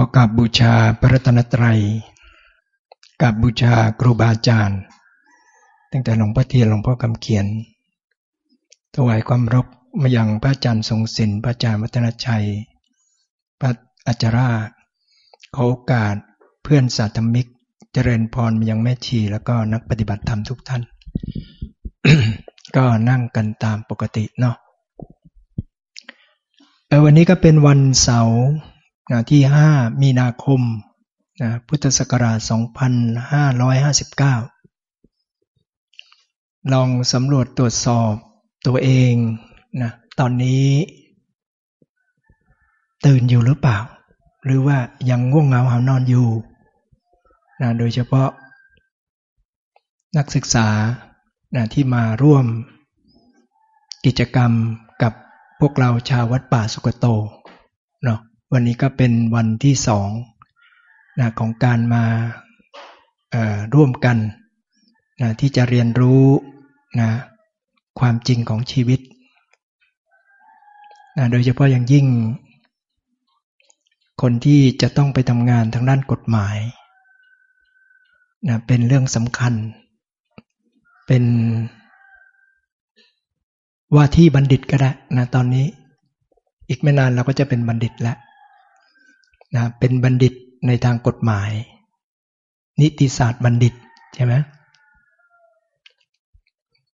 ก็กราบบูชาพระรัตนตรัยกราบบูชาครูบาอาจารย์ ตั้งแต่หลวงพ่อเทียนหลวงพ่อคำเขียน ถวายความรบมายังพระอาจารย์ทรงศิลป์พระอาจารย์วัฒนชัย พระอาจาราขอโอกาสเพื่อนสาธมิก เจริญพรมายังแม่ชีแล้วก็นักปฏิบัติธรรมทุกท่าน ก็นั่งกันตามปกติเนาะวันนี้ก็เป็นวันเสาร์ นะที่ 5 มีนาคมนะพุทธศักราช 2559 ลองสำรวจตรวจสอบตัวเองนะตอนนี้ ตื่นอยู่หรือเปล่า หรือว่ายังง่วงเหงาหานอนอยู่นะโดยเฉพาะ นักศึกษานะที่มาร่วมกิจกรรมกับพวกเราชาววัดป่าสุกโต วันนี้ก็เป็นวันที่สองนะของการมาร่วมกันนะที่จะเรียนรู้นะความจริงของชีวิตนะโดยเฉพาะอย่างยิ่ง คนที่จะต้องไปทำงานทางด้านกฎหมายนะเป็นเรื่องสำคัญ เป็นว่าที่บัณฑิตก็ได้นะตอนนี้ อีกไม่นานเราก็จะเป็นบัณฑิตแล้ว นะเป็นบัณฑิตในทางกฎหมาย นิติศาสตร์บัณฑิตใช่ไหม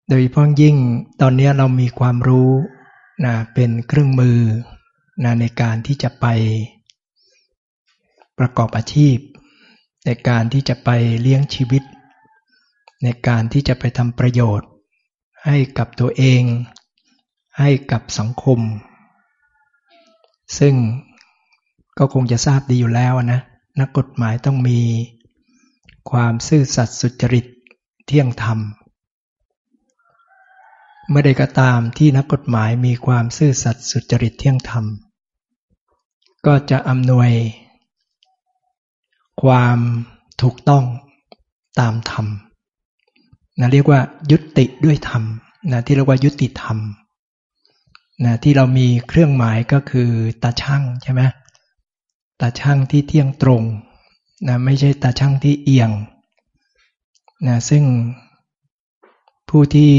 โดยพ้องยิ่งตอนนี้เรามีความรู้นะเป็นเครื่องมือนะในการที่จะไปประกอบอาชีพ ในการที่จะไปเลี้ยงชีวิต ในการที่จะไปทำประโยชน์ ให้กับตัวเอง ให้กับสังคม ซึ่ง ก็คงจะทราบดีอยู่แล้วนะ นักกฎหมายต้องมีความซื่อสัตย์สุจริตเที่ยงธรรมเมื่อใดก็ตามที่นักกฎหมายมีความซื่อสัตย์สุจริตเที่ยงธรรม ก็จะอำนวย ความถูกต้องตามธรรมนะเรียกว่ายุติด้วยธรรมนะที่เรียกว่ายุติธรรมนะที่เรามีเครื่องหมายก็คือตาช่างใช่ไหม ตาช่างที่เที่ยงตรงนะไม่ใช่ตาช่างที่เอียงนะซึ่งผู้ที่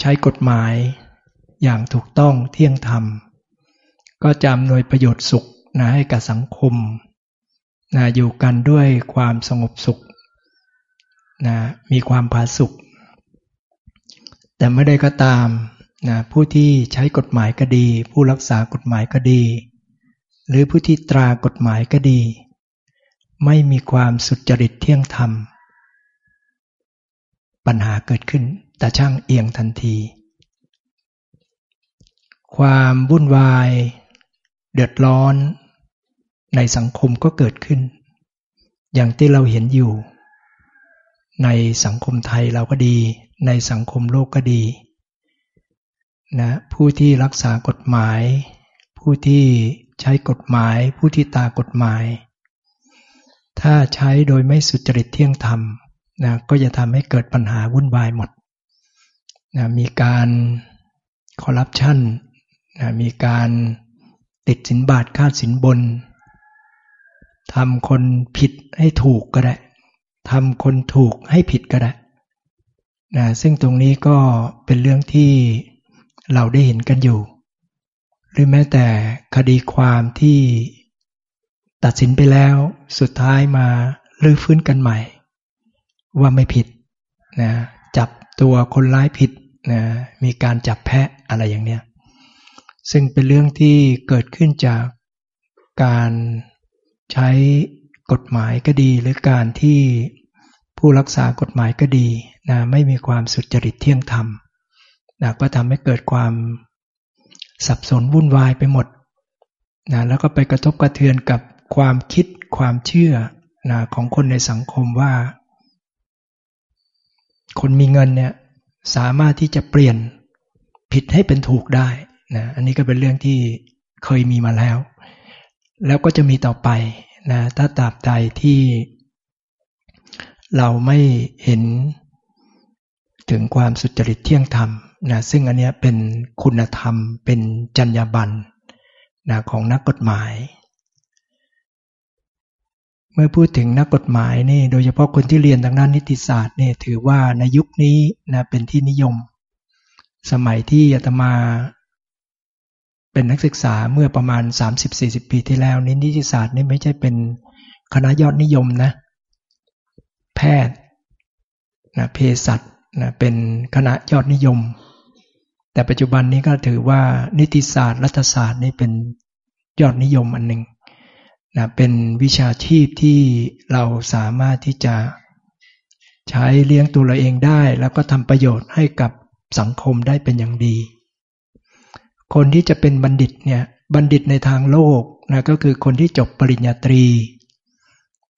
ใช้กฎหมายอย่างถูกต้องเที่ยงธรรม ก็จะอำนวยประโยชน์สุขนะให้กับสังคมนะอยู่กันด้วยความสงบสุขนะมีความผาสุข แต่ไม่ได้ก็ตามนะผู้ที่ใช้กฎหมายก็ดี ผู้รักษากฎหมายก็ดี หรือผู้ที่ตรากฎหมายก็ดี ไม่มีความสุจริตเที่ยงธรรม ปัญหาเกิดขึ้นแต่ช่างเอียงทันที ความวุ่นวาย เดือดร้อน ในสังคมก็เกิดขึ้น อย่างที่เราเห็นอยู่ ในสังคมไทยเราก็ดี ในสังคมโลกก็ดีนะผู้ที่รักษากฎหมาย ผู้ที่ ใช้กฎหมายผู้ที่ตากฎหมาย ถ้าใช้โดยไม่สุจริตเที่ยงธรรมนะก็จะทำให้เกิดปัญหาวุ่นวายหมดนะมีการคอร์รัปชันนะมีการติดสินบาทค่าสินบนทำคนผิดให้ถูกก็ได้ทำคนถูกให้ผิดก็ได้นะซึ่งตรงนี้ก็เป็นเรื่องที่เราได้เห็นกันอยู่ หรือแม้แต่คดีความที่ตัดสินไปแล้วสุดท้ายมาลื้อฟื้นกันใหม่ ว่าไม่ผิดนะจับตัวคนร้ายผิดนะมีการจับแพะอะไรอย่างเนี้ยซึ่งเป็นเรื่องที่เกิดขึ้นจากการใช้กฎหมายก็ดี หรือการที่ผู้รักษากฎหมายก็ดีนะไม่มีความสุจริตเที่ยงธรรมนะก็ทำให้เกิดความ สับสนวุ่นวายไปหมดนะแล้วก็ไปกระทบกระเทือนกับความคิดความเชื่อนะของคนในสังคมว่า คนมีเงินเนี่ยสามารถที่จะเปลี่ยนผิดให้เป็นถูกได้นะอันนี้ก็เป็นเรื่องที่เคยมีมาแล้ว แล้วก็จะมีต่อไปนะถ้าตราบใดที่ เราไม่เห็นถึงความสุจริตเที่ยงธรรม นะซึ่งอันนี้เป็นคุณธรรมเป็นจรรยาบรรณนะของนักกฎหมาย เมื่อพูดถึงนักกฎหมายนี่โดยเฉพาะคนที่เรียนทางด้านนิติศาสตร์นี่ถือว่าในยุคนี้นะเป็นที่นิยม สมัยที่อาตมาเป็นนักศึกษาเมื่อประมาณ 30-40 ปีที่แล้วนี้นิติศาสตร์นี่ไม่ใช่เป็นคณะยอดนิยมนะ แพทย์นะเภสัชนะเป็นคณะยอดนิยม แต่ปัจจุบันนี้ก็ถือว่านิติศาสตร์ รัฐศาสตร์นี่เป็นยอดนิยมอันหนึ่งนะเป็นวิชาชีพที่เราสามารถที่จะใช้เลี้ยงตัวเราเองได้ แล้วก็ทำประโยชน์ให้กับสังคมได้เป็นอย่างดี คนที่จะเป็นบัณฑิตเนี่ยบัณฑิตในทางโลกนะก็คือคนที่จบปริญญาตรี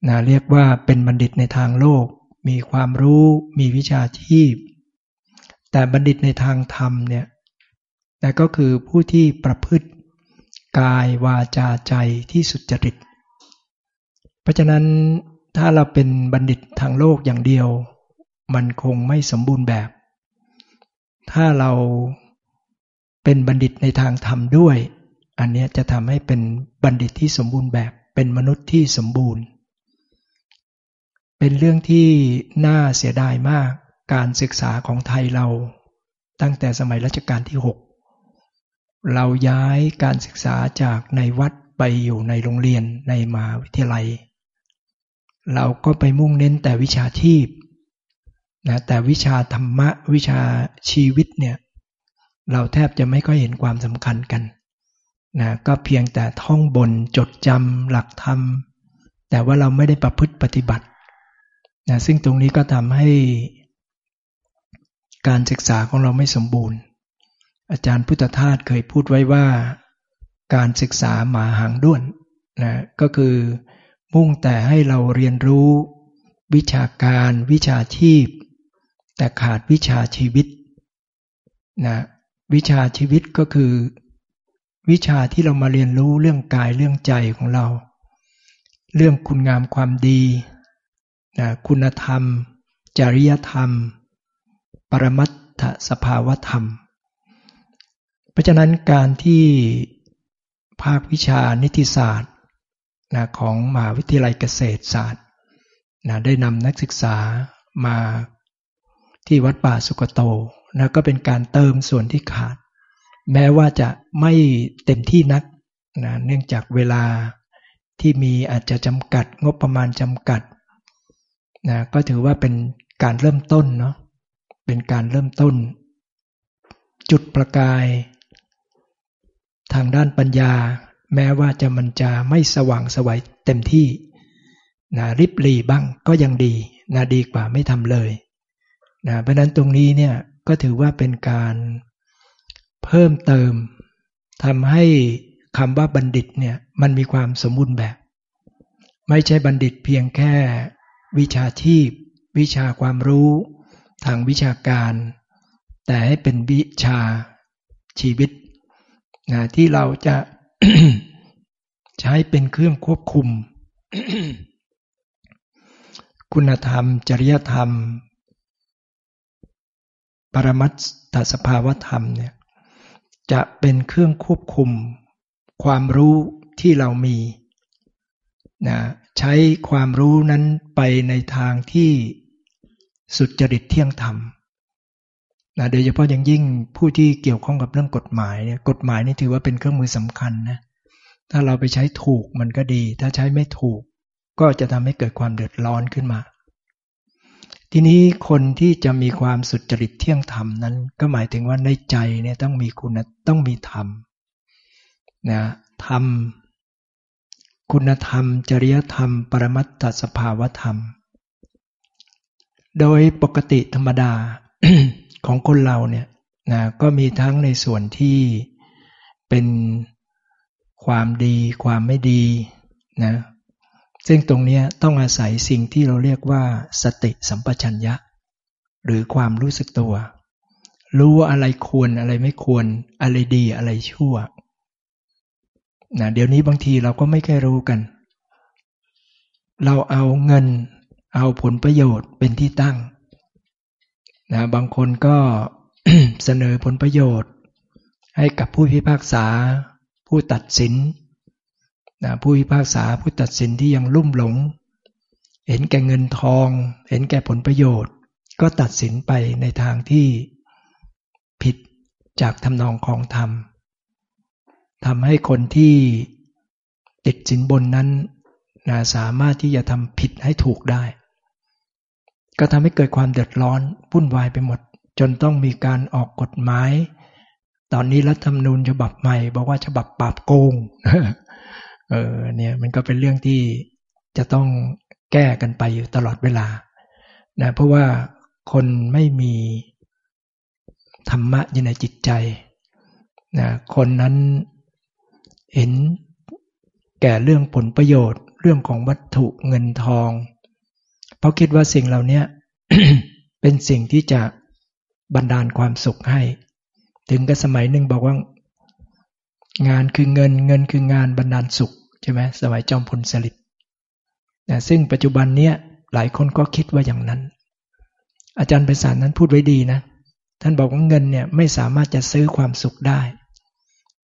นะเรียกว่าเป็นบัณฑิตในทางโลก มีความรู้ มีวิชาชีพ แต่บัณฑิตในทางธรรมเนี่ยแต่ก็คือผู้ที่ประพฤติกายวาจาใจที่สุจริต เพราะฉะนั้นถ้าเราเป็นบัณฑิตทางโลกอย่างเดียว มันคงไม่สมบูรณ์แบบ ถ้าเราเป็นบัณฑิตในทางธรรมด้วย อันนี้จะทำให้เป็นบัณฑิตที่สมบูรณ์แบบ เป็นมนุษย์ที่สมบูรณ์ เป็นเรื่องที่น่าเสียดายมาก การศึกษาของไทยเราตั้งแต่สมัยรัชกาลที่ 6 เราย้ายการศึกษาจากในวัดไปอยู่ในโรงเรียนในมหาวิทยาลัย เราก็ไปมุ่งเน้นแต่วิชาชีพนะแต่วิชาธรรมะวิชาชีวิตเนี่ยเราแทบจะไม่ค่อยเห็นความสำคัญกันนะก็เพียงแต่ท่องบนจดจำหลักธรรม แต่ว่าเราไม่ได้ประพฤติปฏิบัตินะซึ่งตรงนี้ก็ทำให้ การศึกษาของเราไม่สมบูรณ์ อาจารย์พุทธทาสเคยพูดไว้ว่า การศึกษาหมาหางด้วนนะก็คือมุ่งแต่ให้เราเรียนรู้ วิชาการวิชาชีพ แต่ขาดวิชาชีวิตนะวิชาชีวิตก็คือ วิชาที่เรามาเรียนรู้เรื่องกายเรื่องใจของเรา เรื่องคุณงามความดีนะคุณธรรม จริยธรรม ปรมัตถสภาวธรรม เพราะฉะนั้นการที่ภาควิชานิติศาสตร์นะของมหาวิทยาลัยเกษตรศาสตร์นะได้นำนักศึกษามาที่วัดป่าสุกโตนะก็เป็นการเติมส่วนที่ขาด แม้ว่าจะไม่เต็มที่นักนะเนื่องจากเวลาที่มีอาจจะจำกัดงบประมาณจำกัดนะก็ถือว่าเป็นการเริ่มต้นเนาะ เป็นการเริ่มต้น จุดประกาย ทางด้านปัญญา แม้ว่าจะมันจะไม่สว่างสวัยเต็มที่นะริบหลีบ้างก็ยังดีนะดีกว่าไม่ทำเลยนะเพราะนั้นตรงนี้เนี่ยก็ถือว่าเป็นการเพิ่มเติมทำให้คำว่าบัณฑิตเนี่ยมันมีความสมบูรณ์แบบ ไม่ใช่บัณฑิตเพียงแค่วิชาชีพ วิชาความรู้ ทางวิชาการ แต่ให้เป็นวิชาชีวิตนะที่เราจะใช้เป็นเครื่องควบคุม คุณธรรม จริยธรรม ปรมัตถสภาวธรรมเนี่ยจะเป็นเครื่องควบคุม ความรู้ที่เรามีนะใช้ความรู้นั้นไปในทางที่ สุดจริตเที่ยงธรรมนะโดยเฉพาะอย่างยิ่งผู้ที่เกี่ยวข้องกับเรื่องกฎหมายเนี่ยกฎหมายนี่ถือว่าเป็นเครื่องมือสำคัญนะถ้าเราไปใช้ถูกมันก็ดี ถ้าใช้ไม่ถูก ก็จะทำให้เกิดความเดือดร้อนขึ้นมา ทีนี้คนที่จะมีความสุดจริตเที่ยงธรรมนั้น ก็หมายถึงว่าในใจเนี่ยต้องมีคุณต้องมีธรรมนะธรรม คุณธรรม จริยธรรม ปรมัตถสภาวธรรม โดยปกติธรรมดาของคนเราเนี่ยนะก็มีทั้งในส่วนที่เป็นความดีความไม่ดีนะซึ่งตรงนี้ต้องอาศัยสิ่งที่เราเรียกว่า สติสัมปชัญญะ หรือความรู้สึกตัว รู้อะไรควรอะไรไม่ควร อะไรดีอะไรชั่วนะเดี๋ยวนี้บางทีเราก็ไม่เคยรู้กัน เราเอาเงิน เอาผลประโยชน์เป็นที่ตั้งนะบางคนก็เสนอผลประโยชน์ ให้กับผู้พิพากษา ผู้ตัดสินนะผู้พิพากษาผู้ตัดสินที่ยังลุ่มหลง เห็นแก่เงินทอง เห็นแก่ผลประโยชน์ ก็ตัดสินไปในทางที่ผิดจากทำนองของธรรมทำให้คนที่ติดสินบนนั้นนะสามารถที่จะทำผิดให้ถูกได้ ก็ทำให้เกิดความเดือดร้อนวุ่นวายไปหมด จนต้องมีการออกกฎหมาย ตอนนี้รัฐธรรมนูญฉบับใหม่ บอกว่าฉบับปราบโกงเออเนี่ยมันก็เป็นเรื่องที่จะต้องแก้กันไปอยู่ตลอดเวลานะเพราะว่าคนไม่มีธรรมะอยู่ในจิตใจนะคนนั้นเห็นแก่เรื่องผลประโยชน์ เรื่องของวัตถุเงินทอง เพราะคิดว่าสิ่งเหล่านี้เป็นสิ่งที่จะบันดาลความสุขให้ ถึงกับสมัยหนึ่งบอกว่า งานคือเงินเงินคืองานบันดาลสุขใช่ไหมสมัยจอมพลสฤษดิ์นะซึ่งปัจจุบันเนี้ยหลายคนก็คิดว่าอย่างนั้น อาจารย์ไพศาลนั้นพูดไว้ดีนะ ท่านบอกว่าเงินเนี่ยไม่สามารถจะซื้อความสุขได้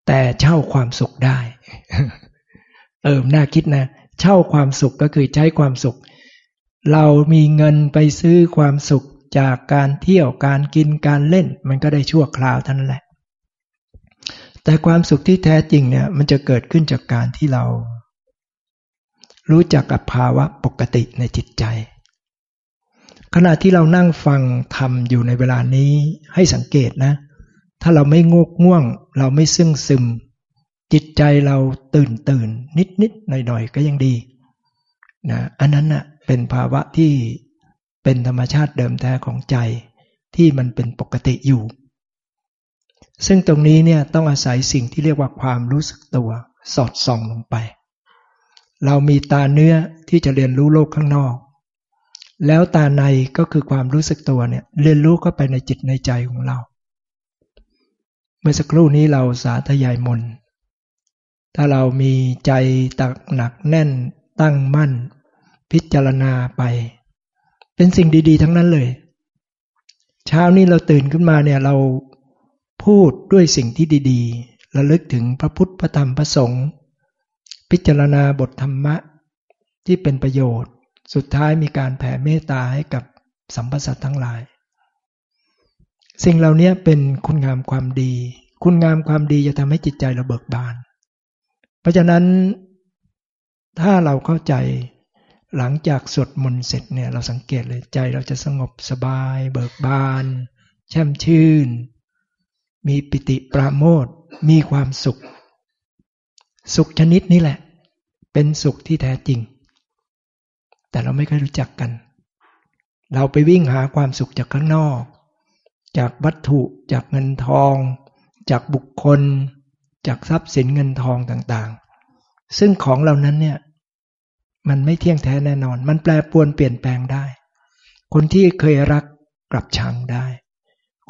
แต่เช่าความสุขได้ เออน่าคิดนะ เช่าความสุขก็คือใช้ความสุข เรามีเงินไปซื้อความสุขจากการเที่ยวการกินการเล่น มันก็ได้ชั่วคราวท่านแหละ แต่ความสุขที่แท้จริงเนี่ยมันจะเกิดขึ้นจากการที่เรา รู้จักกับภาวะปกติในจิตใจ ขณะที่เรานั่งฟังทำอยู่ในเวลานี้ให้สังเกตนะ ถ้าเราไม่งกง่วง เราไม่ซึ่งซึม จิตใจเราตื่นตื่นนิดนิดหน่อยหน่อยก็ยังดีนะอันนั้นนะ่ะ เป็นภาวะที่เป็นธรรมชาติเดิมแท้ของใจที่มันเป็นปกติอยู่ ซึ่งตรงนี้เนี่ยต้องอาศัยสิ่งที่เรียกว่าความรู้สึกตัวสอดส่องลงไป เรามีตาเนื้อที่จะเรียนรู้โลกข้างนอก แล้วตาในก็คือความรู้สึกตัวเนี่ยเรียนรู้เข้าไปในจิตในใจของเรา เมื่อสักครู่นี้เราสาธยายมนถ้าเรามีใจตักหนักแน่นตั้งมั่น พิจารณาไป เป็นสิ่งดี ๆ ทั้งนั้นเลย เช้านี้เราตื่นขึ้นมาเนี่ยเราพูดด้วยสิ่งที่ดีๆระลึกถึงพระพุทธพระธรรมพระสงฆ์พิจารณาบทธรรมะที่เป็นประโยชน์ สุดท้ายมีการแผ่เมตตาให้กับสัมปสัตทั้งหลาย สิ่งเหล่านี้เป็นคุณงามความดี คุณงามความดีจะทำให้จิตใจเราเบิกบาน เพราะฉะนั้นถ้าเราเข้าใจ หลังจากสวดมนต์เสร็จเนี่ยเราสังเกตเลยใจเราจะสงบสบาย เบิกบาน แช่มชื่น มีปิติปราโมทมีความสุข สุขชนิดนี้แหละ เป็นสุขที่แท้จริง แต่เราไม่เคยรู้จักกัน เราไปวิ่งหาความสุขจากข้างนอก จากวัตถุจากเงินทอง จากบุคคล จากทรัพย์สินเงินทองต่างๆ ซึ่งของเหล่านั้นเนี่ย มันไม่เที่ยงแท้แน่นอน มันแปรปรวนเปลี่ยนแปลงได้ คนที่เคยรักกลับชังได้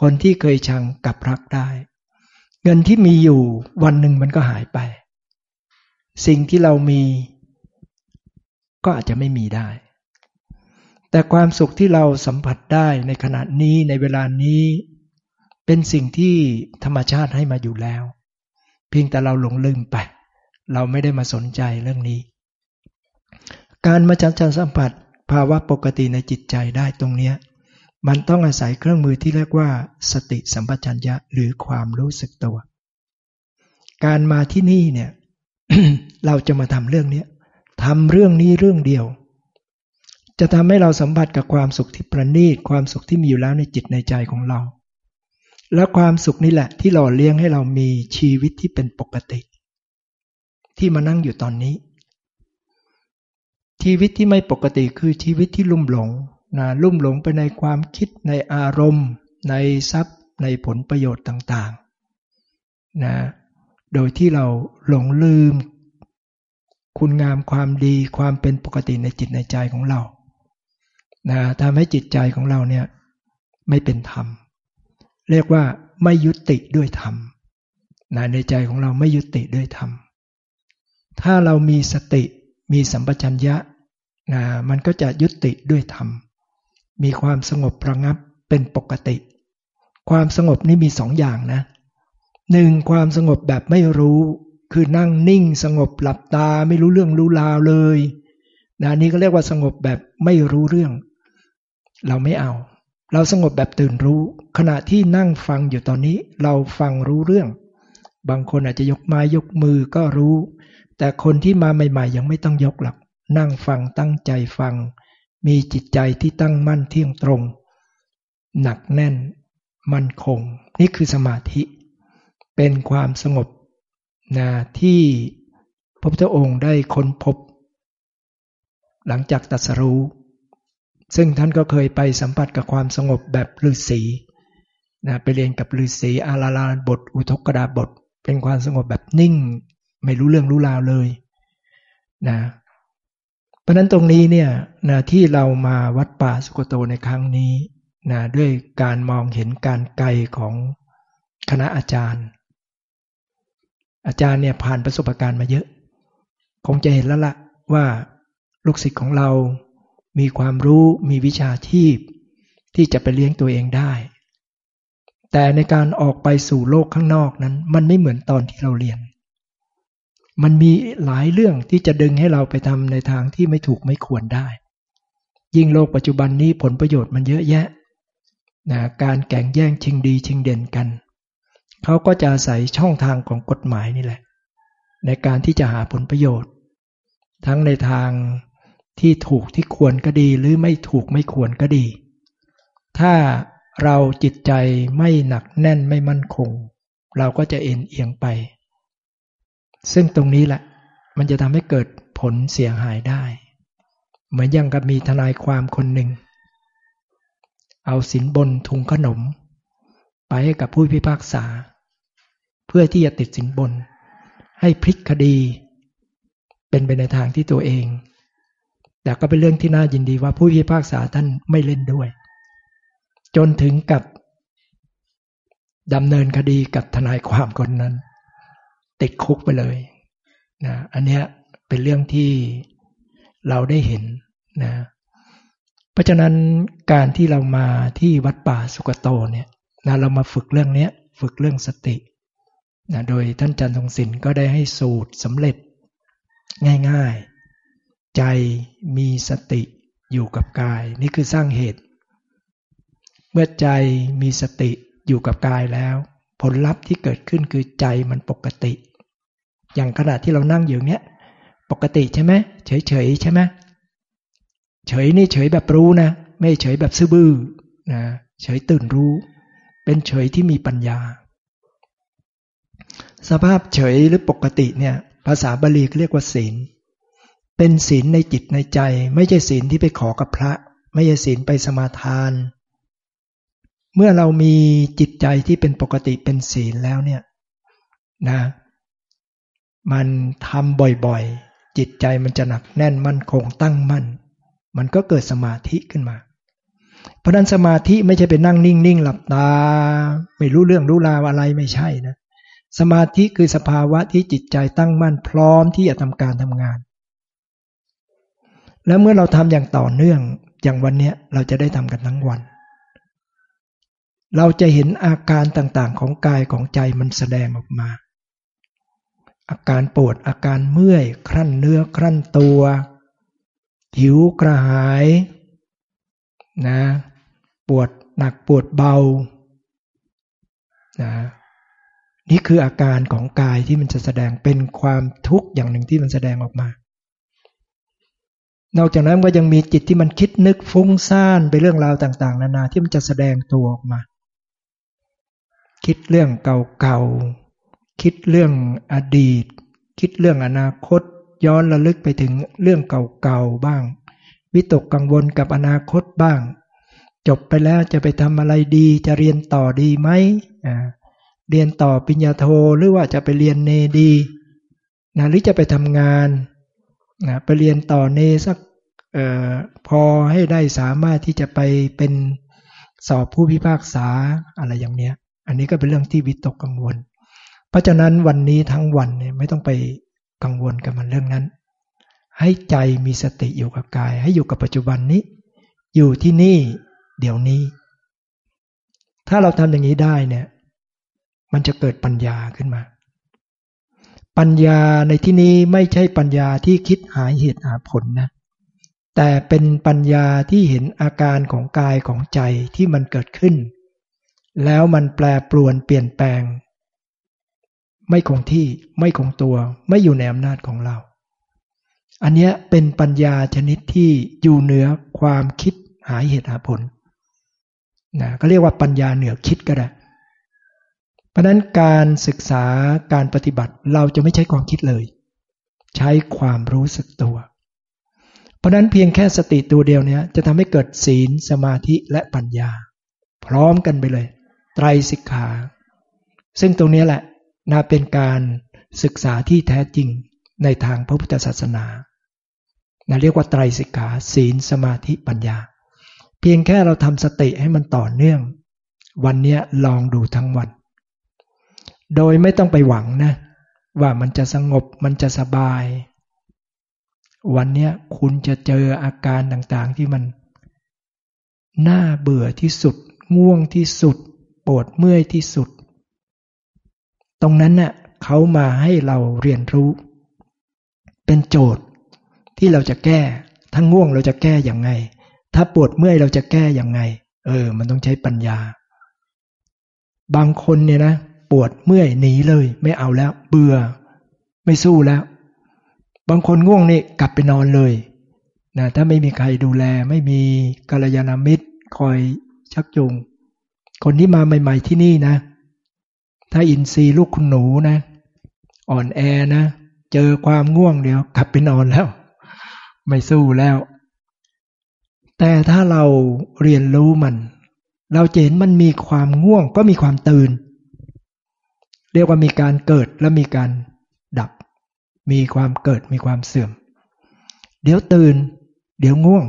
คนที่เคยชังกลับรักได้ เงินที่มีอยู่วันหนึ่งมันก็หายไป สิ่งที่เรามีก็อาจจะไม่มีได้ แต่ความสุขที่เราสัมผัสได้ในขณะนี้ในเวลานี้ เป็นสิ่งที่ธรรมชาติให้มาอยู่แล้ว เพียงแต่เราหลงลืมไป เราไม่ได้มาสนใจเรื่องนี้ การมาจันจันสัมผัสภาวะปกติในจิตใจได้ตรงนี้มันต้องอาศัยเครื่องมือที่เรียกว่า สติสัมปชัญญะหรือความรู้สึกตัว การมาที่นี่เนี่ยเราจะมาทำเรื่องนี้ทำเรื่องนี้เรื่องเดียว จะทำให้เราสัมผัสกับความสุขที่ประณีตความสุขที่มีอยู่แล้วในจิตในใจของเรา และความสุขนี่แหละ ที่หล่อเลี้ยงให้เรามีชีวิตที่เป็นปกติ ที่มานั่งอยู่ตอนนี้ ชีวิตที่ไม่ปกติคือชีวิตที่ลุ่มหลงนะลุ่มหลงไปในความคิดในอารมณ์ ในทรัพย์ ในผลประโยชน์ต่างๆนะโดยที่เราหลงลืม คุณงามความดีความเป็นปกติในจิตในใจของเรานะทำให้จิตใจของเราเนี่ยไม่เป็นธรรม เรียกว่าไม่ยุติด้วยธรรมนะในใจของเราไม่ยุติด้วยธรรม ถ้าเรามีสติมีสัมปชัญญะ นะมันก็จะยุติด้วยธรรม มีความสงบระงับเป็นปกติ ความสงบนี่มีสองอย่างนะหนึ่งความสงบแบบไม่รู้คือนั่งนิ่งสงบหลับตาไม่รู้เรื่องรู้ราวเลยนะนี่ก็เรียกว่าสงบแบบไม่รู้เรื่อง เราไม่เอา เราสงบแบบตื่นรู้ ขณะที่นั่งฟังอยู่ตอนนี้ เราฟังรู้เรื่อง บางคนอาจจะยกไม้ยกมือก็รู้ แต่คนที่มาใหม่ ๆ ยังไม่ต้องยกหรอก นั่งฟังตั้งใจฟัง มีจิตใจที่ตั้งมั่นเที่ยงตรง หนักแน่น มั่นคง นี่คือสมาธิ เป็นความสงบนะที่พระพุทธองค์ได้ค้นพบ หลังจากตัดสรู้ ซึ่งท่านก็เคยไปสัมผัสกับความสงบแบบฤาษีนะไปเรียนกับฤาษีอาราลาบท อุทกดาบท เป็นความสงบแบบนิ่ง ไม่รู้เรื่องรู้ราวเลยนะ ราะนั้นตรงนี้เนี่ยนะที่เรามาวัดป่าสุกโตในครั้งนี้นะด้วยการมองเห็นการไกลของคณะอาจารย์ อาจารย์เนี่ยผ่านประสบการณ์มาเยอะ คงจะเห็นแล้วละว่าลูกศิษย์ของเรา มีความรู้มีวิชาชีพ ที่จะไปเลี้ยงตัวเองได้ แต่ในการออกไปสู่โลกข้างนอกนั้น มันไม่เหมือนตอนที่เราเรียน มันมีหลายเรื่องที่จะดึงให้เราไปทำในทางที่ไม่ถูกไม่ควรได้ ยิ่งโลกปัจจุบันนี้ผลประโยชน์มันเยอะแยะนะการแข่งแย่งชิงดีชิงเด่นกัน เขาก็จะอาศัยช่องทางของกฎหมายนี่แหละ ในการที่จะหาผลประโยชน์ ทั้งในทางที่ถูกที่ควรก็ดีหรือไม่ถูกไม่ควรก็ดี ถ้าเราจิตใจไม่หนักแน่นไม่มั่นคง เราก็จะเอ็นเอียงไป ซึ่งตรงนี้แหละ มันจะทำให้เกิดผลเสียหายได้ เหมือนอย่างกับมีทนายความคนหนึ่ง เอาสินบนทุงขนม ไปให้กับผู้พิพากษา เพื่อที่จะติดสินบน ให้พลิกคดี เป็นไปในทางที่ตัวเอง แต่ก็เป็นเรื่องที่น่ายินดีว่าผู้พิพากษาท่านไม่เล่นด้วย จนถึงกับดำเนินคดีกับทนายความคนนั้น ติดคุกไปเลยนะอันเนี้ยเป็นเรื่องที่เราได้เห็นนะเพราะฉะนั้นการที่เรามาที่วัดป่าสุกโตเนี่ยนะเรามาฝึกเรื่องเนี้ยฝึกเรื่องสตินะโดยท่านจันทรงศิลป์ก็ได้ให้สูตรสำเร็จง่ายๆ ใจมีสติอยู่กับกาย นี่คือสร้างเหตุ เมื่อใจมีสติอยู่กับกายแล้ว ผลลัพธ์ที่เกิดขึ้นคือใจมันปกติ อย่างขณะที่เรานั่งอยู่เนี้ยปกติใช่ไหมเฉยๆใช่ไหมเฉยนี่เฉยแบบรู้นะ ไม่เฉยแบบซื่อบื้อนะเฉยตื่นรู้ เป็นเฉยที่มีปัญญา สภาพเฉยหรือปกติเนี่ย ภาษาบาลีเรียกว่าศีล เป็นศีลในจิตในใจ ไม่ใช่ศีลที่ไปขอกับพระ ไม่ใช่ศีลไปสมาทาน เมื่อเรามีจิตใจที่เป็นปกติเป็นศีลแล้วเนี่ยนะ มันทำบ่อยๆ จิตใจมันจะหนักแน่นมั่นคงตั้งมั่น มันก็เกิดสมาธิขึ้นมา เพราะนั้นสมาธิไม่ใช่เป็นนั่งนิ่งนิ่งหลับตา ไม่รู้เรื่องรู้ราวอะไรไม่ใช่นะ สมาธิคือสภาวะที่จิตใจตั้งมั่นพร้อมที่จะทำการทำงาน แล้วเมื่อเราทำอย่างต่อเนื่องอย่างวันนี้เราจะได้ทำกันทั้งวัน เราจะเห็นอาการต่างๆของกายของใจมันแสดงออกมา อาการปวดอาการเมื่อย ครั่นเนื้อครั่นตัว หิวกระหายนะปวดหนักปวดเบานะนี่คืออาการของกายที่มันจะแสดงเป็นความทุกข์อย่างหนึ่งที่มันแสดงออกมา นอกจากนั้นก็ยังมีจิตที่มันคิดนึกฟุ้งซ่านไปเรื่องราวต่าง ๆ นานาที่มันจะแสดงตัวออกมา คิดเรื่องเก่าๆ คิดเรื่องอดีต คิดเรื่องอนาคต ย้อนระลึกไปถึงเรื่องเก่าๆบ้าง วิตกกังวลกับอนาคตบ้าง จบไปแล้วจะไปทำอะไรดี จะเรียนต่อดีไหมเรียนต่อปริญญาโทหรือว่าจะไปเรียนเนดีนะหรือจะไปทำงานนะไปเรียนต่อเนสักออพอให้ได้สามารถที่จะไปเป็นสอบผู้พิพากษาอะไรอย่างเนี้ย อันนี้ก็เป็นเรื่องที่วิตกกังวล เพราะฉะนั้นวันนี้ทั้งวันเนี่ยไม่ต้องไปกังวลกับมันเรื่องนั้น ให้ใจมีสติอยู่กับกาย ให้อยู่กับปัจจุบันนี้ อยู่ที่นี่เดี๋ยวนี้ ถ้าเราทำอย่างนี้ได้เนี่ย มันจะเกิดปัญญาขึ้นมา ปัญญาในที่นี้ไม่ใช่ปัญญาที่คิดหาเหตุหาผลนะ แต่เป็นปัญญาที่เห็นอาการของกายของใจที่มันเกิดขึ้น แล้วมันแปรปรวนเปลี่ยนแปลง ไม่คงที่ไม่คงตัว ไม่อยู่ในอำนาจของเรา อันนี้เป็นปัญญาชนิดที่อยู่เหนือความคิดหาเหตุหาผลนะก็เรียกว่าปัญญาเหนือคิดก็ได้ เพราะนั้นการศึกษาการปฏิบัติเราจะไม่ใช้ความคิดเลย ใช้ความรู้สึกตัว เพราะนั้นเพียงแค่สติตัวเดียวนี้จะทำให้เกิดศีลสมาธิและปัญญา พร้อมกันไปเลย ไตรสิกขา ซึ่งตรงนี้แหละ น่าเป็นการศึกษาที่แท้จริงในทางพระพุทธศาสนานะเรียกว่าไตรสิกขาศีลสมาธิปัญญา เพียงแค่เราทำสติให้มันต่อเนื่อง วันนี้ลองดูทั้งวัน โดยไม่ต้องไปหวังนะ ว่ามันจะสงบมันจะสบาย วันนี้คุณจะเจออาการต่างๆที่มัน น่าเบื่อที่สุด ง่วงที่สุด ปวดเมื่อยที่สุด ตรงนั้นน่ะเขามาให้เราเรียนรู้ เป็นโจทย์ที่เราจะแก้ถ้าง่วงเราจะแก้อย่างไง ถ้าปวดเมื่อยเราจะแก้อย่างไง เออ มันต้องใช้ปัญญา บางคนเนี่ยนะปวดเมื่อยหนีเลย ไม่เอาแล้ว เบื่อ ไม่สู้แล้ว บางคนง่วงนี่กลับไปนอนเลยนะถ้าไม่มีใครดูแล ไม่มีกัลยาณมิตร คอยชักจูงคนที่มาใหม่ ๆที่นี่นะ ถ้าอินทรีย์ลูกคุณหนูนะ อ่อนแอนะ เจอความง่วงเดียวกลับไปนอนแล้ว ไม่สู้แล้ว แต่ถ้าเราเรียนรู้มัน เราเห็นมันมีความง่วงก็มีความตื่น เรียกว่ามีการเกิดและมีการดับ มีความเกิดมีความเสื่อม เดี๋ยวตื่น เดี๋ยวง่วง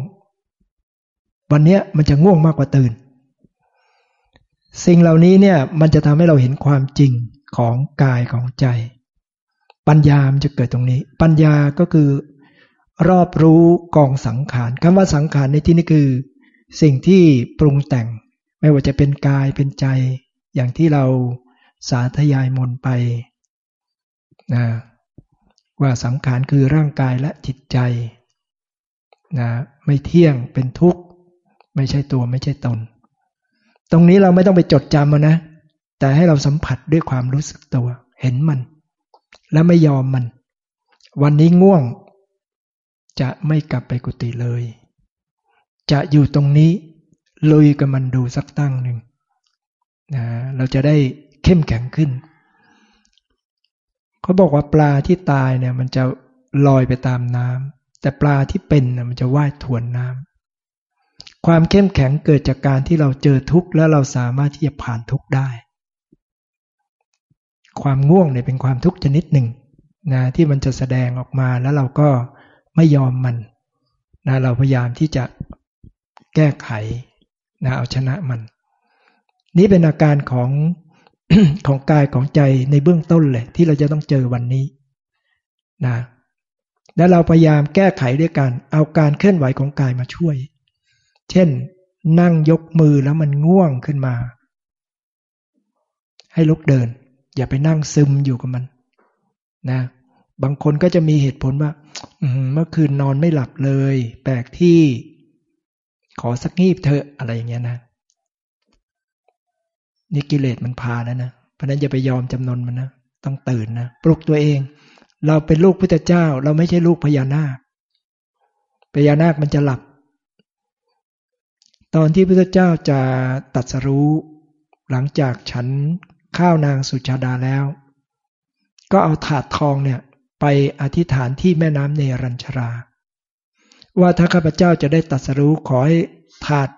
วันนี้มันจะง่วงมากกว่าตื่น สิ่งเหล่านี้เนี่ยมันจะทำให้เราเห็นความจริงของกายของใจ ปัญญามันจะเกิดตรงนี้ ปัญญาก็คือรอบรู้กองสังขารคำว่าสังขารในที่นี้คือ สิ่งที่ปรุงแต่ง ไม่ว่าจะเป็นกายเป็นใจ อย่างที่เราสาธยายมนไปนะว่าสังขารคือร่างกายและจิตใจนะไม่เที่ยงเป็นทุกข์ ไม่ใช่ตัวไม่ใช่ตน ตรงนี้เราไม่ต้องไปจดจำมันนะ แต่ให้เราสัมผัสด้วยความรู้สึกตัว เห็นมัน และไม่ยอมมัน วันนี้ง่วง จะไม่กลับไปกุฏิเลย จะอยู่ตรงนี้ลุยกับมันดูสักตั้งหนึ่งนะเราจะได้เข้มแข็งขึ้น เขาบอกว่าปลาที่ตายเนี่ย มันจะลอยไปตามน้ำแต่ปลาที่เป็นน่มันจะว่ายทวนน้ำ ความเข้มแข็งเกิดจากการที่เราเจอทุกข์แล้วเราสามารถที่จะผ่านทุกข์ได้ ความง่วงเนี่ยเป็นความทุกข์ชนิดหนึ่งนะที่มันจะแสดงออกมาแล้วเราก็ไม่ยอมมันนะเราพยายามที่จะแก้ไขนะเอาชนะมัน นี่เป็นอาการของของกายของใจในเบื้องต้นเลยที่เราจะต้องเจอวันนี้นะและเราพยายามแก้ไขด้วยการเอาการเคลื่อนไหวของกายมาช่วย เช่น นั่งยกมือแล้วมันง่วงขึ้นมา ให้ลุกเดิน อย่าไปนั่งซึมอยู่กับมัน นะ บางคนก็จะมีเหตุผลว่าเมื่อคืนนอนไม่หลับเลย แปลกที่ ขอสักงีบเถอะอะไรอย่างเงี้ยนะ นี่กิเลสมันพาแล้วนะเพราะนั้นอย่าไปยอมจำนนมันนะต้องตื่นนะปลุกตัวเอง เราเป็นลูกพุทธเจ้า เราไม่ใช่ลูกพญานาคพญานาคมันจะหลับ ตอนที่พุทธเจ้าจะตัดสรู้ หลังจากฉันข้าวนางสุชาดาแล้ว ก็เอาถาดทองเนี่ยไปอธิษฐานที่แม่น้ำเนรัญชรา ว่าถ้าข้าพเจ้าจะได้ตัดสรู้ขอให้ถาด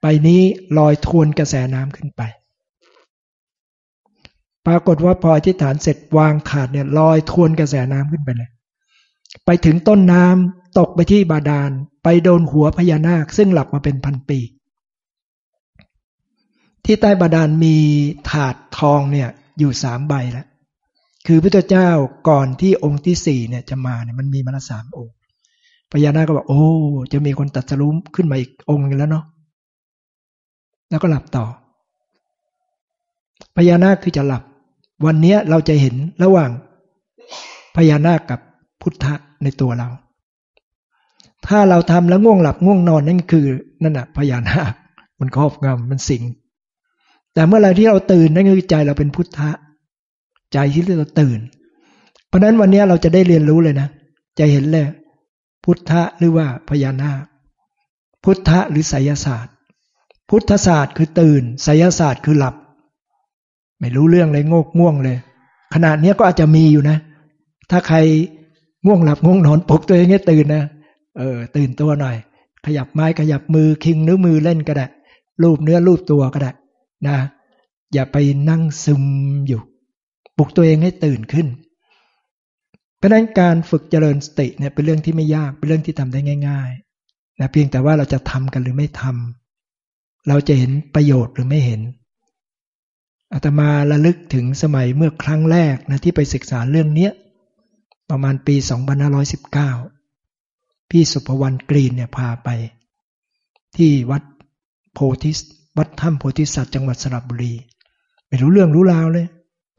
ไปนี้ลอยทวนกระแสน้ำขึ้นไป ปรากฏว่าพออธิษฐานเสร็จวางถาดเนี่ยลอยทวนกระแสน้ำขึ้นไปเลย ไปถึงต้นน้ำตกไปที่บาดาล ไปโดนหัวพญานาคซึ่งหลับมาเป็นพันปี ที่ใต้บาดาลมีถาดทองเนี่ยอยู่สามใบแล้วคือพระเจ้าก่อนที่องค์ที่สี่เนี่ยจะมาเนี่ยมันมีมาละสามองค์พญานาคก็บอกโอ้ จะมีคนตัดสรุ้มขึ้นมาอีกองค์นึงแล้วเนาะแล้วก็หลับต่อพญานาคคือจะหลับ วันนี้เราจะเห็นระหว่างพญานาคกับพุทธะในตัวเรา ถ้าเราทำแล้วง่วงหลับง่วงนอนนั่นคือนั่นแหะพญานาคมันครอบงำมันสิง แต่เมื่อไรที่เราตื่นนั่นคือใจเราเป็นพุทธะ ใจที่เราตื่น เพราะนั้นวันนี้เราจะได้เรียนรู้เลยนะ จะเห็นเลยพุทธะหรือว่าพญานาค พุทธะหรือไสยศาสตร์ พุทธศาสตร์คือตื่นไสยศาสตร์คือหลับ ไม่รู้เรื่องเลยโงกง่วงเลย ขนาดนี้ก็อาจจะมีอยู่นะ ถ้าใครง่วงหลับง่วงนอนปลุกตัวเองให้ตื่นนะ เออตื่นตัวหน่อย ขยับไม้ขยับมือคิงนิ้วมือเล่นก็ได้รูปเนื้อรูปตัวก็ได้นะ อย่าไปนั่งซึมอยู่ปลุกตัวเองให้ตื่นขึ้น เพราะนั้นการฝึกเจริญสติเนี่ยเป็นเรื่องที่ไม่ยากเป็นเรื่องที่ทำได้ง่ายๆนะเพียงแต่ว่าเราจะทำกันหรือไม่ทำเราจะเห็นประโยชน์หรือไม่เห็นอาตมาระลึกถึงสมัยเมื่อครั้งแรกนะที่ไปศึกษาเรื่องเนี้ยประมาณปี 2519 พี่สุภวรรณกรีนเนี่ยพาไป ที่วัดโพธิวัดถ้ำโพธิสัตว์จังหวัดสระบุรี ไม่รู้เรื่องรู้ราวเลย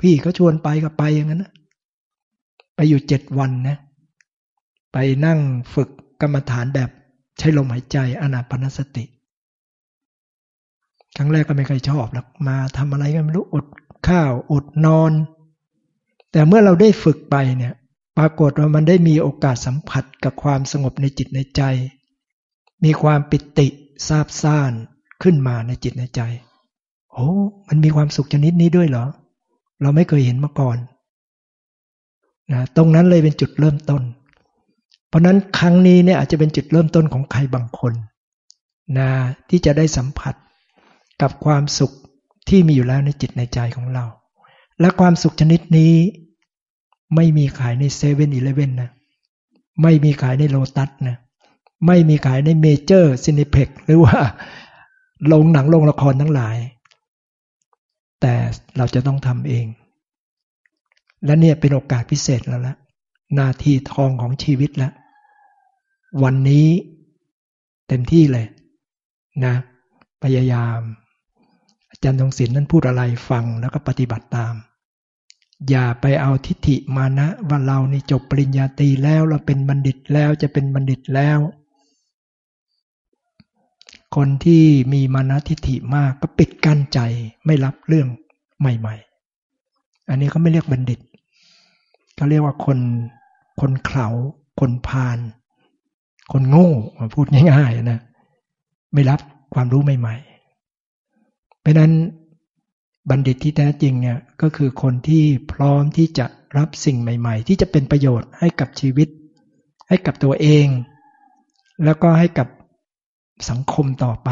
พี่ก็ชวนไปก็ไปอย่างนั้นนะไปอยู่เจ็ดวันนะไปนั่งฝึกกรรมฐานแบบใช้ลมหายใจอนาปนสติ ครั้งแรกก็ไม่เคยชอบหรอกมาทำอะไรก็ไม่รู้อดข้าวอดนอน แต่เมื่อเราได้ฝึกไปเนี่ย ปรากฏว่ามันได้มีโอกาสสัมผัสกับความสงบในจิตในใจ มีความปิติซาบซ่านขึ้นมาในจิตในใจ โอ้มันมีความสุขชนิดนี้ด้วยเหรอ เราไม่เคยเห็นมาก่อนนะตรงนั้นเลยเป็นจุดเริ่มต้น เพราะนั้นครั้งนี้เนี่ยอาจจะเป็นจุดเริ่มต้นของใครบางคนนะที่จะได้สัมผัสกับความสุขที่มีอยู่แล้วในจิตในใจของเรา และความสุขชนิดนี้ ไม่มีขายในเซเว่นอีเลเว่นนะ ไม่มีขายในโลตัสนะ ไม่มีขายในเมเจอร์ซีนีเพล็กซ์หรือว่าลงหนังลงละครทั้งหลาย แต่เราจะต้องทำเอง และเนี่ยเป็นโอกาสพิเศษแล้วละนาทีทองของชีวิตล้ววันนี้เต็มที่เลยนะ พยายาม อาจารย์ทงศิลป์นั้นพูดอะไรฟังแล้วก็ปฏิบัติตาม อย่าไปเอาทิฏฐิมานะว่าเรานี่จบปริญญาตรีแล้วเราเป็นบัณฑิตแล้วจะเป็นบัณฑิตแล้ว คนที่มีมานะทิฏฐิมากก็ปิดกั้นใจไม่รับเรื่องใหม่ ๆ อันนี้เขาไม่เรียกบัณฑิตเขาเรียกว่าคนคนเขาคนพาลคนโง่พูดง่ายๆนะไม่รับความรู้ใหม่ๆเพราะนั้น บัณฑิตที่แท้จริงเนี่ยก็คือคนที่พร้อมที่จะรับสิ่งใหม่ ๆ ที่จะเป็นประโยชน์ให้กับชีวิต ให้กับตัวเอง แล้วก็ให้กับสังคมต่อไป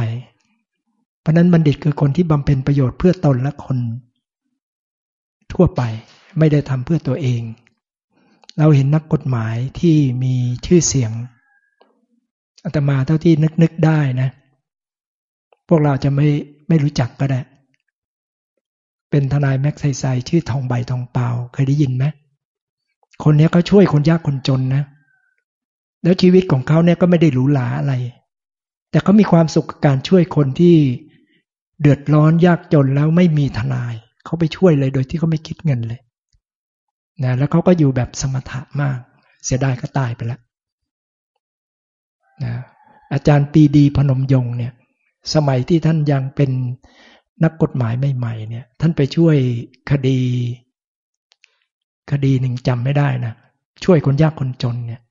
เพราะนั้นบัณฑิตคือคนที่บำเพ็ญประโยชน์เพื่อตนและคน ทั่วไปไม่ได้ทำเพื่อตัวเอง เราเห็นนักกฎหมายที่มีชื่อเสียงอาตมาเท่าที่นึกนึกได้นะ พวกเราจะไม่ไม่รู้จักก็ได้ เป็นทนายแม็กไซไซชื่อทองใบทองเปล่า เคยได้ยินไหมคนนี้เขาช่วยคนยากคนจนนะ แล้วชีวิตของเขาเนี่ยก็ไม่ได้หรูหราอะไร แต่เขามีความสุขกับการช่วยคนที่เดือดร้อนยากจนแล้วไม่มีทนาย เขาไปช่วยเลยโดยที่เขาไม่คิดเงินเลยนะแล้วเขาก็อยู่แบบสมถะมาก เสียดายก็ตายไปแล้วนะอาจารย์ปีดีพนมยงเนี่ย สมัยที่ท่านยังเป็น นักกฎหมายใหม่ๆเนี่ย ท่านไปช่วยคดี คดีหนึ่งจำไม่ได้นะช่วยคนยากคนจนเนี่ย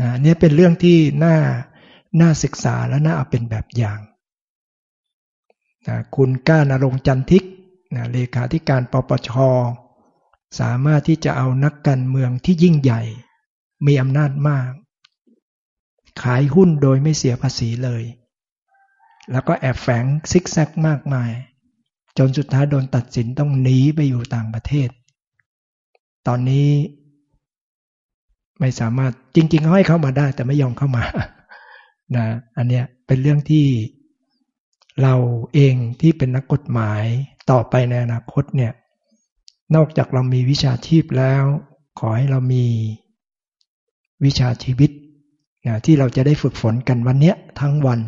นะนี่เป็นเรื่องที่น่าน่าศึกษาและน่าเอาเป็นแบบอย่างนะคุณก้านรงจันทิกนะเลขาธิการปปช สามารถที่จะเอานักการเมืองที่ยิ่งใหญ่ มีอำนาจมาก ขายหุ้นโดยไม่เสียภาษีเลย แล้วก็แอบแฝงซิกแซกมากมาย จนสุดท้ายโดนตัดสินต้องหนีไปอยู่ต่างประเทศ ตอนนี้ไม่สามารถจริงๆเขาให้เข้ามาได้แต่ไม่ยอมเข้ามานะอันเนี้ยเป็นเรื่องที่เราเองที่เป็นนักกฎหมายต่อไปในอนาคตเนี่ยนอกจากเรามีวิชาชีพแล้ว ขอให้เรามีวิชาชีวิตนะที่เราจะได้ฝึกฝนกันวันเนี้ยทั้งวัน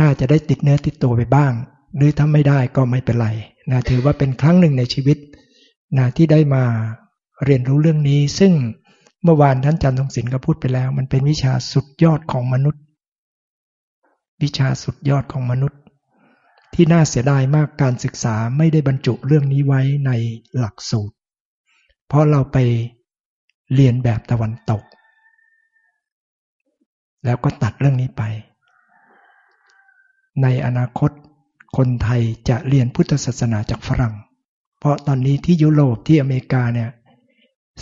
น่าจะได้ติดเนื้อติดตัวไปบ้าง หรือถ้าไม่ได้ก็ไม่เป็นไรนะถือว่าเป็นครั้งหนึ่งในชีวิตนะที่ได้มาเรียนรู้เรื่องนี้ ซึ่งเมื่อวานท่านจันทรงศิลป์ก็พูดไปแล้ว มันเป็นวิชาสุดยอดของมนุษย์ วิชาสุดยอดของมนุษย์ ที่น่าเสียดายมากการศึกษาไม่ได้บรรจุเรื่องนี้ไว้ในหลักสูตร เพราะเราไปเรียนแบบตะวันตก แล้วก็ตัดเรื่องนี้ไป ในอนาคต คนไทยจะเรียนพุทธศาสนาจากฝรั่ง เพราะตอนนี้ที่ยุโรปที่อเมริกาเนี่ย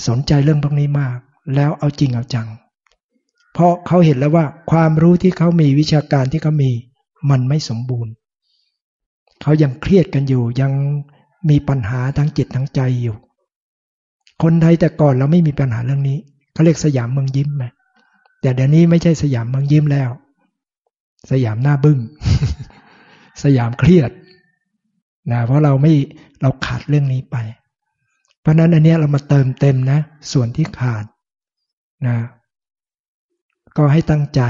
สนใจเรื่องพวกนี้มาก แล้วเอาจริงเอาจัง เพราะเขาเห็นแล้วว่าความรู้ที่เขามีวิชาการที่เขามีมันไม่สมบูรณ์ เขายังเครียดกันอยู่ยังมีปัญหาทั้งจิตทั้งใจอยู่ คนไทยแต่ก่อนเราไม่มีปัญหาเรื่องนี้เขาเรียกสยามเมืองยิ้มไหมแต่เดี๋ยวนี้ไม่ใช่สยามเมืองยิ้มแล้ว สยามหน้าบึง้ง สยามเครียดนะเพราะเราไม่เราขาดเรื่องนี้ไป เพราะนั้นอันนี้เรามาเติมเต็มนะ ส่วนที่ขาดนะก็ให้ตั้งใจ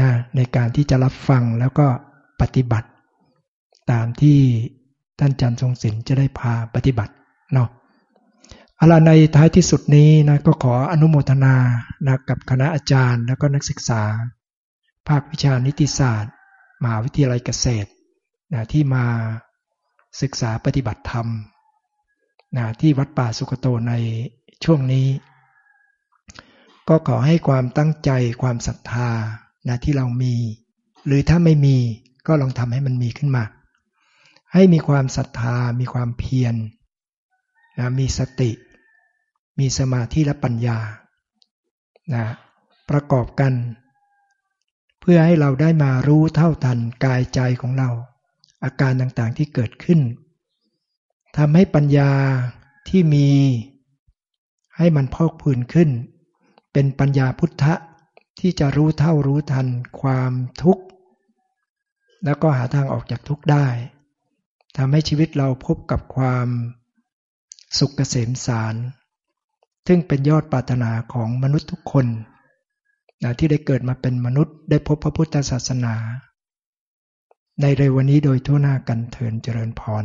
นะในการที่จะรับฟังแล้วก็ปฏิบัติ ตามที่ท่านจันทรงศิลป์จะได้พาปฏิบัติเนาะอะไรในท้ายที่สุดนี้นะก็ขออนุโมทนานะกับคณะอาจารย์แล้วก็นักศึกษา ภาควิชานิติศาสตร์มหาวิทยาลัยเกษตรนะที่มาศึกษาปฏิบัติธรรมนะที่วัดป่าสุกโตในช่วงนี้ ก็ขอให้ความตั้งใจความศรัทธานะที่เรามี หรือถ้าไม่มีก็ลองทำให้มันมีขึ้นมา ให้มีความศรัทธา มีความเพียรนะมีสติ มีสมาธิและปัญญานะประกอบกัน เพื่อให้เราได้มารู้เท่าทันกายใจของเรา อาการต่างๆที่เกิดขึ้นทำให้ปัญญาที่มี ให้มันพอกพูนขึ้น เป็นปัญญาพุทธะที่จะรู้เท่ารู้ทันความทุกข์ แล้วก็หาทางออกจากทุกข์ได้ทำให้ชีวิตเราพบกับความสุขเกษมสาร ซึ่งเป็นยอดปรารถนาของมนุษย์ทุกคน นะที่ได้เกิดมาเป็นมนุษย์ ได้พบพระพุทธศาสนา ในเร็ววันนี้โดยทั่วหน้ากันเถินเจริญพร